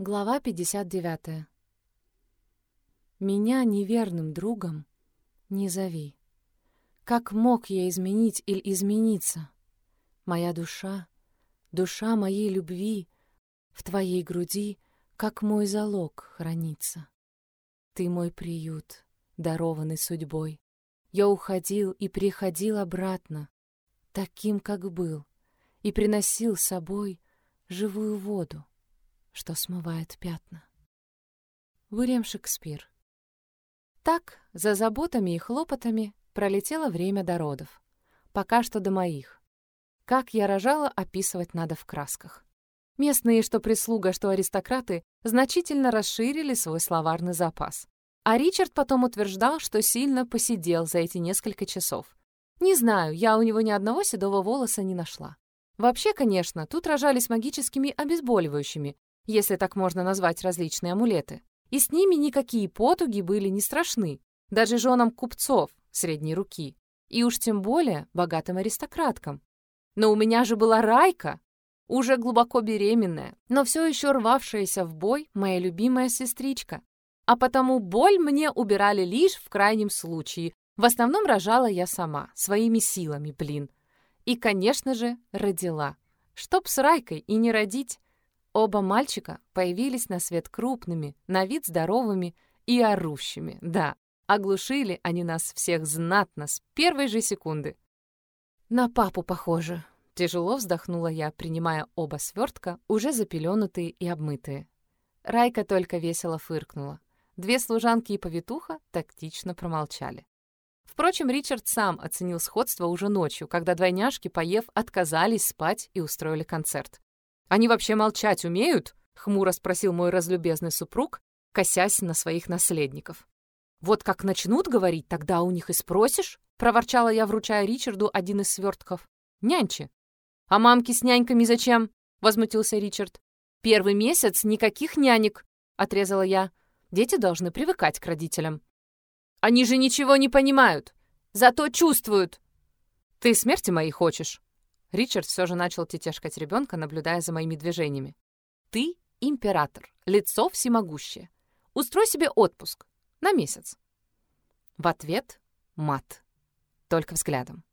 Глава 59. Меня неверным другом не зови. Как мог я изменить или измениться? Моя душа, душа моей любви в твоей груди, как мой залог хранится. Ты мой приют, дарованный судьбой. Я уходил и приходил обратно, таким, как был, и приносил с собой живую воду что смывает пятна. Уильям Шекспир. Так, за заботами и хлопотами пролетело время до родов. Пока что до моих. Как я рожала, описывать надо в красках. Местные, что прислуга, что аристократы, значительно расширили свой словарный запас. А Ричард потом утверждал, что сильно посидел за эти несколько часов. Не знаю, я у него ни одного седого волоса не нашла. Вообще, конечно, тут рожались магическими обезболивающими, если так можно назвать различные амулеты. И с ними никакие потуги были не страшны, даже женам купцов средней руки, и уж тем более богатым аристократкам. Но у меня же была Райка, уже глубоко беременная, но все еще рвавшаяся в бой моя любимая сестричка. А потому боль мне убирали лишь в крайнем случае. В основном рожала я сама, своими силами, блин. И, конечно же, родила. Чтоб с Райкой и не родить, Оба мальчика появились на свет крупными, на вид здоровыми и орущими, да. Оглушили они нас всех знатно с первой же секунды. «На папу похоже», — тяжело вздохнула я, принимая оба свертка, уже запеленутые и обмытые. Райка только весело фыркнула. Две служанки и повитуха тактично промолчали. Впрочем, Ричард сам оценил сходство уже ночью, когда двойняшки, поев, отказались спать и устроили концерт. Они вообще молчать умеют?» — хмуро спросил мой разлюбезный супруг, косясь на своих наследников. «Вот как начнут говорить, тогда у них и спросишь», — проворчала я, вручая Ричарду один из свертков. «Нянчи». «А мамки с няньками зачем?» — возмутился Ричард. «Первый месяц никаких нянек», — отрезала я. «Дети должны привыкать к родителям». «Они же ничего не понимают, зато чувствуют». «Ты смерти моей хочешь?» Ричард все же начал тетешкать ребенка, наблюдая за моими движениями. «Ты — император, лицо всемогущее. Устрой себе отпуск. На месяц». В ответ — мат. Только взглядом.